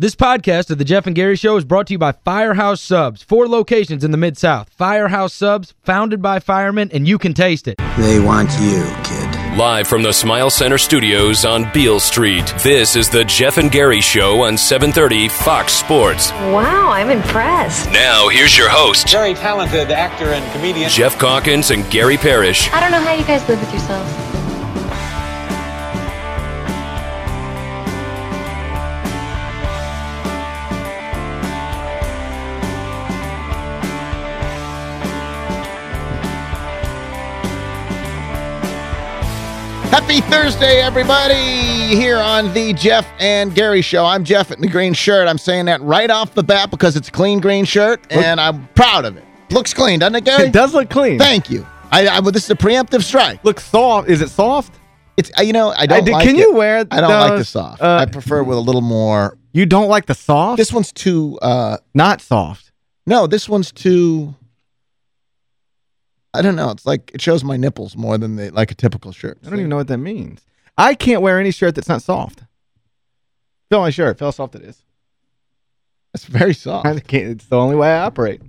This podcast of The Geoff and Gary Show is brought to you by Firehouse Subs. Four locations in the Mid-South. Firehouse Subs, founded by firemen, and you can taste it. They want you, kid. Live from the Smile Center studios on Beale Street, this is The Geoff and Gary Show on 730 Fox Sports. Wow, I'm impressed. Now, here's your host. Very talented actor and comedian. Geoff Calkins and Gary Parrish. I don't know how you guys live with yourselves. Happy Thursday, everybody, here on the Geoff and Gary Show. I'm Geoff in the green shirt. I'm saying that right off the bat because it's a clean green shirt, and I'm proud of it. Looks clean, doesn't it, Gary? It does look clean. Thank you. I, I, well, this is a preemptive strike. Look soft. Is it soft? It's uh, you know I don't did- like can it. you wear I don't like the soft. uh, I prefer with a little more. You don't like the soft? This one's too. uh not soft. No, this one's too. I don't know. It's like it shows my nipples more than the like a typical shirt. I don't even know what that means. I can't wear any shirt that's not soft. Feel my shirt. Feel how soft it is. It's very soft. I can't, it's the only way I operate.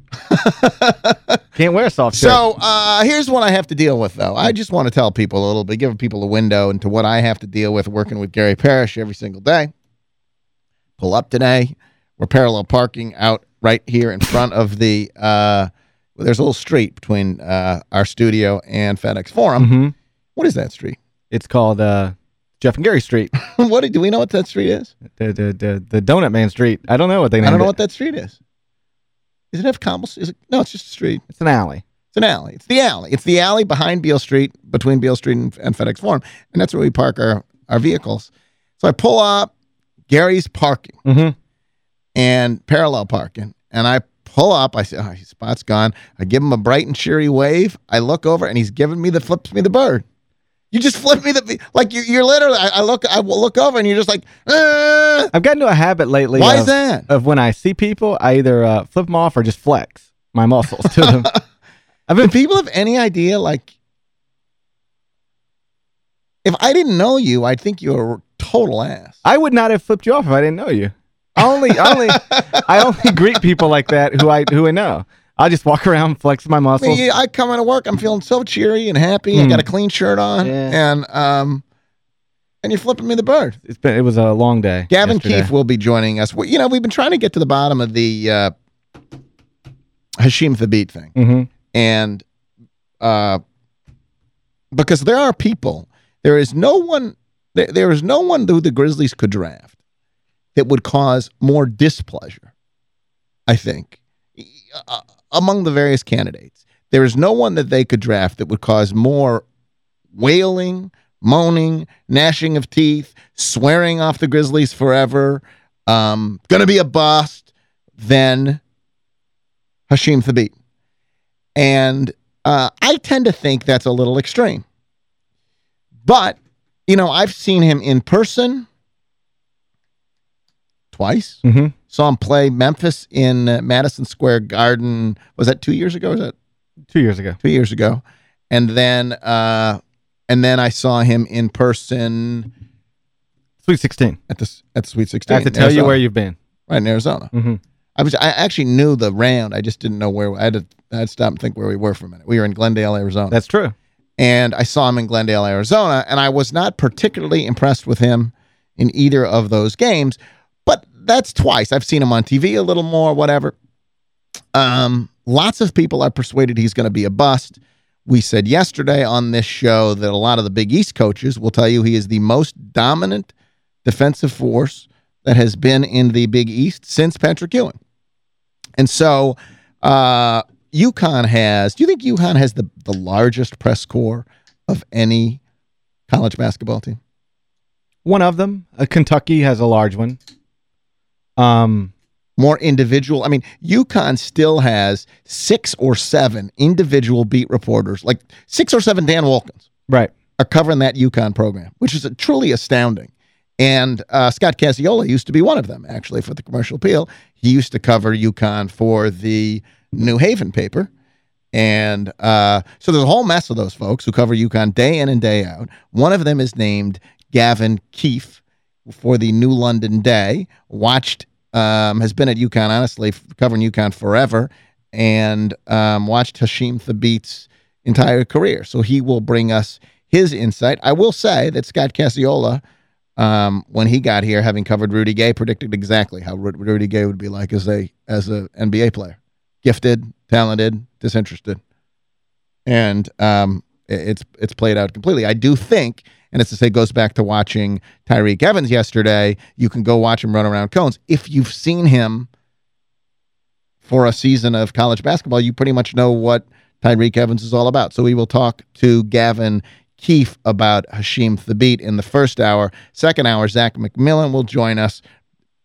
can't wear a soft shirt. So uh, here's what I have to deal with, though. I just want to tell people a little bit, give people a window into what I have to deal with working with Gary Parrish every single day. Pull up today. We're parallel parking out right here in front of the. Uh, there's a little street between uh, our studio and FedEx Forum. Mhm. What is that street? it's called uh, Geoff and Gary Street. what do, we know what that street is? the, the the the Donut Man Street. I don't know what they named I don't know it. what that street is. Does it have cobbles? Is it? No, it's just a street. It's an alley. It's an alley. It's the alley. It's the alley behind Beale Street, between Beale Street and, and FedEx Forum, and that's where we park our our vehicles. So I pull up. Gary's parking Mm-hmm. and parallel parking, and I pull up. I say, "Oh, spot's gone." I give him a bright and cheery wave. I look over, and he's giving me the flips me the bird. You just flip me the like you, you're literally. I, I look. I look over, and you're just like, "Ah." I've gotten to a habit lately. Why of, is that? Of when I see people, I either uh, flip them off or just flex my muscles to them. I've Do people have any idea? Like, if I didn't know you, I'd think you were a total ass. I would not have flipped you off if I didn't know you. I only, I only, I only greet people like that who I who I know. I just walk around, flex my I, muscles. mean, I come into work, I'm feeling so cheery and happy. I Hmm. got a clean shirt on, Yeah. and um, and you're flipping me the bird. It's been, it was a long day. Gavin yesterday. Keefe will be joining us. We, you know, we've been trying to get to the bottom of the uh, Hasheem Thabeet thing, Mhm. and uh, because there are people, there is no one, there, there is no one who the Grizzlies could draft that would cause more displeasure. I think uh, among the various candidates, there is no one that they could draft that would cause more wailing, moaning, gnashing of teeth, swearing off the Grizzlies forever, um, going to be a bust than Hasheem Thabeet. And uh, I tend to think that's a little extreme. But, you know, I've seen him in person twice. Mhm. Saw him play Memphis in uh, Madison Square Garden. Was that two years ago? Was that two years ago. two years ago? And then, uh, and then I saw him in person Sweet sixteen. at the at the Sweet Sixteen. I have to tell you where you've been. right in Arizona. hmm I was I actually knew the round. I just didn't know where. I had to I had to stop and think where we were for a minute. We were in Glendale, Arizona, That's true. and I saw him in Glendale, Arizona, and I was not particularly impressed with him in either of those games. That's twice. I've seen him on TV a little more, whatever. Um, lots of people are persuaded he's going to be a bust. We said yesterday on this show that a lot of the Big East coaches will tell you he is the most dominant defensive force that has been in the Big East since Patrick Ewing. And so uh UConn has, do you think UConn has the, the largest press corps of any college basketball team? One of them, uh, Kentucky, has a large one. Um, More individual. I mean, UConn still has six or seven individual beat reporters, like six or seven Dan Walkins. right. are covering that UConn program, which is truly astounding. And uh, Scott Cacciola used to be one of them, actually, for the commercial appeal. He used to cover UConn for the New Haven paper. And uh, so there's a whole mess of those folks who cover UConn day in and day out. One of them is named Gavin Keefe for the New London Day. Watched um, has been at UConn, honestly, covering UConn forever, and um, watched Hasheem Thabeet's entire career. So he will bring us his insight. I will say that Scott Cacciola, um, when he got here, having covered Rudy Gay, predicted exactly how Ru- Rudy Gay would be like as a as a NBA player, gifted, talented, disinterested, and um, it's it's played out completely. I do think, and it's to say, goes back to watching Tyreke Evans yesterday. You can go watch him run around cones if you've seen him for a season of college basketball. You pretty much know what Tyreke Evans is all about. So we will talk to Gavin Keefe about Hasheem Thabeet in the first hour. Second hour, Zach McMillin will join us.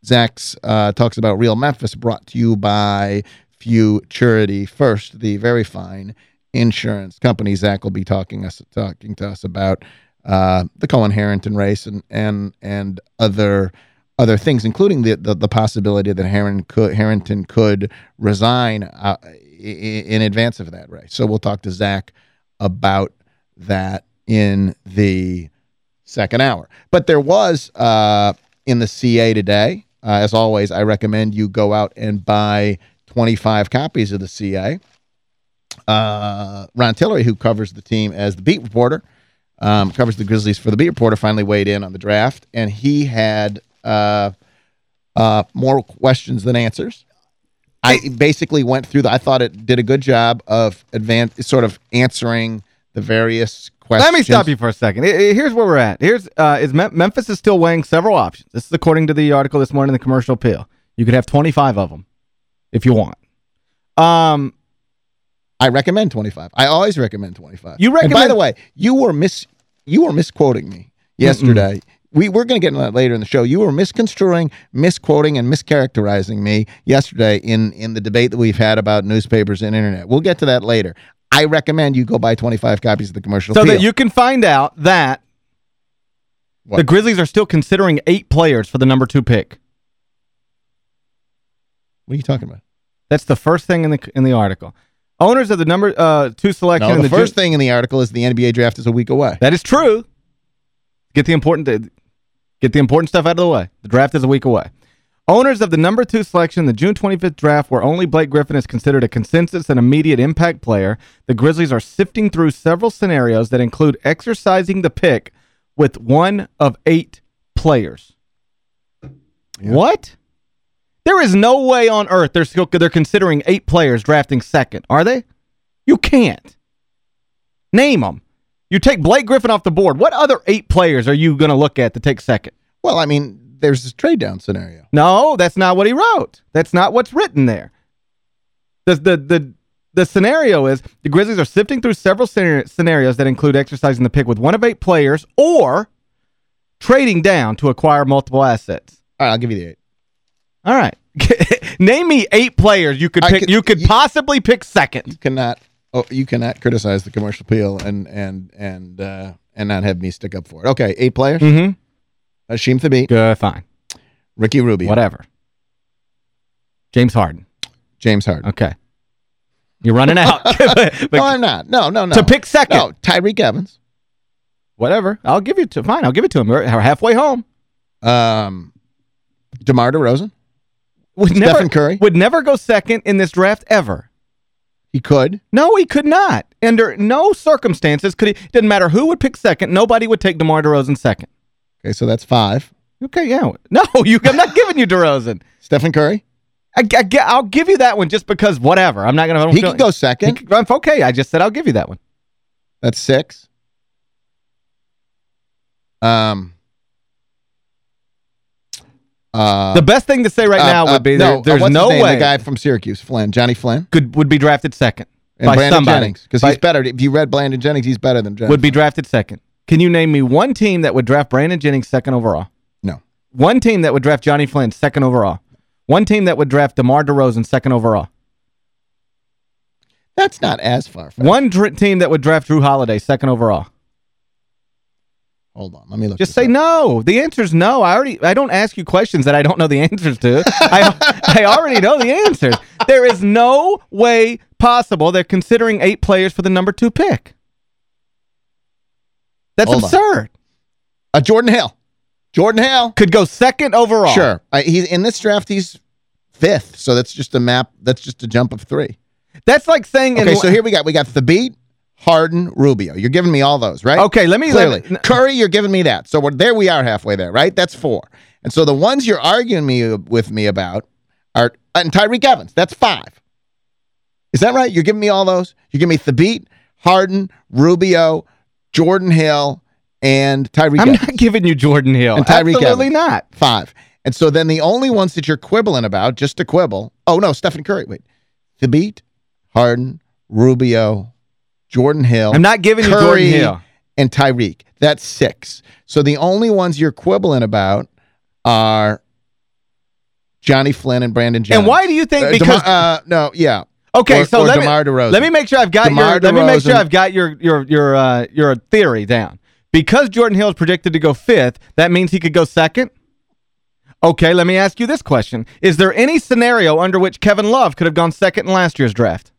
Zach's uh, talks about Real Memphis, brought to you by Futurity First, the very fine insurance company. Zach will be talking us talking to us about uh, the Cohen Herenton race and and and other other things, including the the, the possibility that Herenton could, Herenton could resign uh, in advance of that race. So we'll talk to Zach about that in the second hour. But there was uh, in the CA today, uh, as always, I recommend you go out and buy 25 copies of the CA. Uh, Ron Tillery, who covers the team as the beat reporter, um, covers the Grizzlies for the beat reporter, finally weighed in on the draft, and he had uh, uh, more questions than answers. I basically went through the. I thought it did a good job of advance, sort of answering the various questions. Let me stop you for a second. Here's where we're at. Here's uh, is Mem- Memphis is still weighing several options. This is according to the article this morning in the Commercial Appeal. You could have 25 of them if you want. Um, I recommend 25. I always recommend 25. You And by the way, you were mis you were misquoting me yesterday. We we're going to get into that later in the show. You were misconstruing, misquoting and mischaracterizing me yesterday in in the debate that we've had about newspapers and internet. We'll get to that later. I recommend you go buy 25 copies of the commercial so Appeal. that you can find out that What? the Grizzlies are still considering eight players for the number two pick. What are you talking about? That's the first thing in the in the article. Owners of the number uh, two selection No, the, the first thing in the article is the NBA draft is a week away. That is true. Get the important get the important stuff out of the way. The draft is a week away. Owners of the number two selection the June 25th draft, where only Blake Griffin is considered a consensus and immediate impact player, the Grizzlies are sifting through several scenarios that include exercising the pick with one of eight players. What? There is no way on earth they're still they're considering eight players drafting second, are they? You can't. Name them. You take Blake Griffin off the board. What other eight players are you going to look at to take second? Well, I mean, there's this trade down scenario. No, that's not what he wrote. That's not what's written there. The the the the scenario is the Grizzlies are sifting through several scenarios that include exercising the pick with one of eight players or trading down to acquire multiple assets. All right, I'll give you the eight. All right. Name me eight players you could I pick could- you could you- possibly pick second. You cannot oh, you cannot criticize the commercial appeal and and and uh, and not have me stick up for it. Okay, eight players. Mm-hmm. Hasheem Thabeet, Good, fine. Ricky Rubio, Whatever. James Harden. James Harden. Okay. You're running out. But no, I'm not. No, no, no. to pick second. No, Tyreke Evans. Whatever. I'll give you to fine. I'll give it to him. We're halfway home. Um, DeMar DeRozan. Would never, Stephen Curry. Would never go second in this draft ever. He could. No, he could not. Under no circumstances could he. Didn't matter who would pick second. Nobody would take DeMar DeRozan second. Okay, so that's five. Okay, yeah. No, you. I'm not giving you DeRozan. Stephen Curry. I, will give you that one just because whatever. I'm not going to. He could go second. He okay, I just said I'll give you that one. That's six. Um. Uh, The best thing to say right uh, now uh, would be no, there, uh, there's no way The guy from Syracuse, Flynn, Johnny Flynn, could would be drafted second and by Brandon somebody. Jennings, because he's better. If you read Brandon Jennings, he's better than Johnny. would be drafted second. Can you name me one team that would draft Brandon Jennings second overall? No. One team that would draft Johnny Flynn second overall. One team that would draft DeMar DeRozan second overall. That's not as far. From One team that would draft Jrue Holiday second overall. Hold on, let me look. Just say up. no. The answer's no. I already I don't ask you questions that I don't know the answers to. I I already know the answers. There is no way possible they're considering eight players for the number 2 pick. That's Hold absurd. Uh, Jordan Hill. Jordan Hale. could go second overall. Sure. He's in this draft, he's fifth. So that's just a map. That's just a jump of three. That's like saying... Okay, so here we got we got the beat, Harden, Rubio. You're giving me all those, right? Okay, let me... Clearly. Let, Curry, you're giving me that. So we're, there we are halfway there, right? That's four. And so the ones you're arguing me with me about are and Tyreke Evans. That's five. Is that right? You're giving me all those? You give me Thabeet, Harden, Rubio, Jordan Hill, and Tyreke I'm Evans. not giving you Jordan Hill. And Tyreke Absolutely Evans. not. Five. And so then the only ones that you're quibbling about, just to quibble, oh, no, Stephen Curry. Wait. Thabeet, Harden, Rubio, Jordan Hill. I'm not giving you Jordan Curry, Hill. And Tyreke. That's six. So the only ones you're quibbling about are Johnny Flynn and Brandon Jones. And why do you think? Uh, Because DeMar- uh, no, yeah. okay, or- so or let DeMar me DeRozan. let me make sure I've got DeMar your let me make sure I've got your your your uh your theory down. Because Jordan Hill is predicted to go fifth, that means he could go second. Okay, let me ask you this question: Is there any scenario under which Kevin Love could have gone second in last year's draft?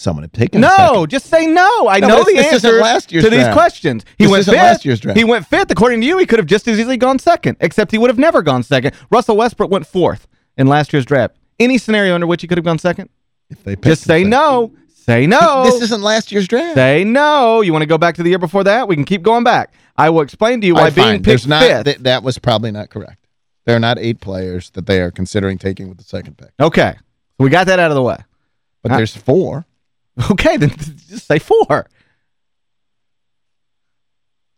Someone had taken No, just say no. I No, know the answer to these draft. questions. He This went fifth. last year's draft. He went fifth. According to you, he could have just as easily gone second, except he would have never gone second. Russell Westbrook went fourth in last year's draft. Any scenario under which he could have gone second? If they Just say second. no. Say no. This isn't last year's draft. Say no. You want to go back to the year before that? We can keep going back. I will explain to you why right, being picked not, fifth. th- that was probably not correct. There are not eight players that they are considering taking with the second pick. okay. We got that out of the way. But Uh, there's four. Okay, then just say four.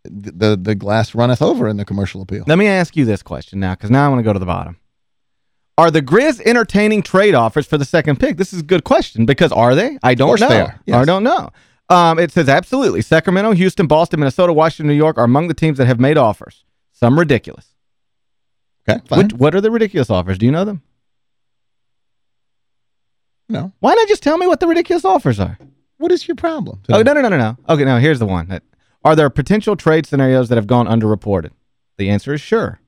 The, the the glass runneth over in the commercial appeal. Let me ask you this question now, because now I want to go to the bottom. Are the Grizz entertaining trade offers for the second pick? This is a good question, because are they? I don't know. they are, yes. I don't know. Um, it says absolutely. Sacramento, Houston, Boston, Minnesota, Washington, New York are among the teams that have made offers. Some ridiculous. Okay, fine. What, what are the ridiculous offers? Do you know them? No. Why not just tell me what the ridiculous offers are? What is your problem? Oh, no, no, no, no, no. Okay, now here's the one. That, are there potential trade scenarios that have gone underreported? The answer is sure.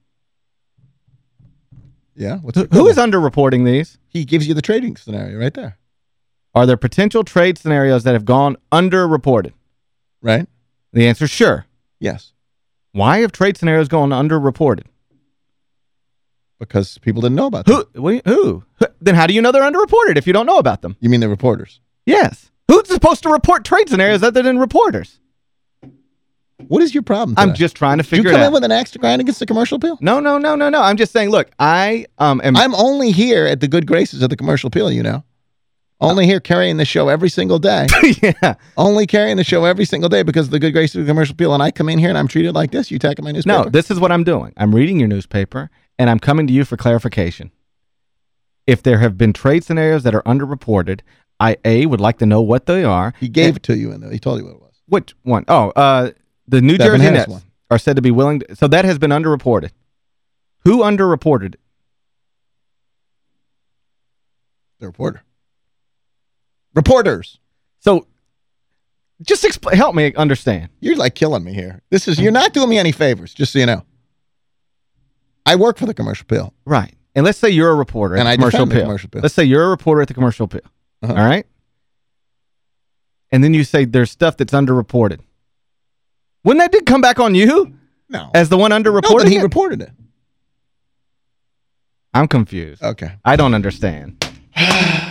Yeah. What's your Who is underreporting these? He gives you the trading scenario right there. Are there potential trade scenarios that have gone underreported? Right? The answer is sure. Yes. Why have trade scenarios gone underreported? Because people didn't know about them. Who? Who? Then how do you know they're underreported if you don't know about them? You mean the reporters? Yes. Who's supposed to report trade scenarios other than reporters? What is your problem? I'm just trying to Did you figure come in with an axe to grind against the commercial appeal? No, no, no, no, no. I'm just saying, look, I um am I'm only here at the good graces of the commercial appeal, you know. Only here carrying the show every single day. yeah. only carrying the show every single day because of the good graces of the commercial appeal. And I come in here and I'm treated like this. You attacking my newspaper? No, this is what I'm doing. I'm reading your newspaper and I'm coming to you for clarification. If there have been trade scenarios that are underreported, I A would like to know what they are. he gave it to you, and he told you what it was. Which one? Oh, uh the New Devin Jersey Nets one. are said to be willing to, so that has been underreported. Who underreported? The reporter. Reporters. So just help me understand. You're like killing me here. This is you're not doing me any favors, just so you know. I work for the commercial appeal. Right. And let's say you're a reporter at And the I commercial appeal. commercial appeal. Let's say you're a reporter at the commercial appeal. Uh-huh. All right? And then you say there's stuff that's underreported. Wouldn't that did come back on you No. as the one no, underreporting but he it? reported it. I'm confused. Okay. I don't understand.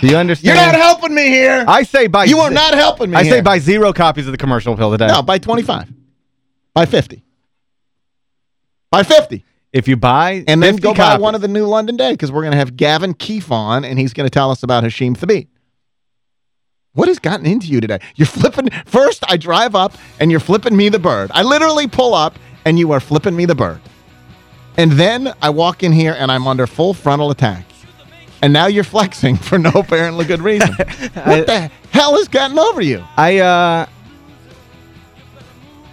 Do you understand? You're not helping me here. I say by you are not helping me I say here. by zero copies of the commercial appeal today. No, by 25. By 50. By 50. If you buy And then 50 go buy one of the new London Day because we're going to have Gavin Keefe on and he's going to tell us about Hasheem Thabeet. What has gotten into you today? You're flipping. First, I drive up and you're flipping me the bird. I literally pull up and you are flipping me the bird. And then I walk in here and I'm under full frontal attack. And now you're flexing for no apparently good reason. what the hell has gotten over you? I uh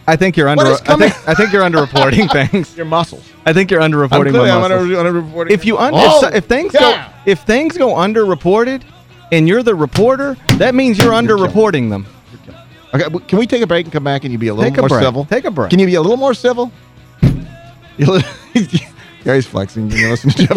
I think you're under I think, I think you're underreporting things. Your muscles. I think you're underreporting my muscles. underreporting. if you under Oh, if, if things yeah. go if things go underreported and you're the reporter, that means you're underreporting them. Okay, can we take a break and come back and you be a little Take more break. civil? Take a break. Can you be a little more civil? You li- Gary's flexing. You listen to Geoff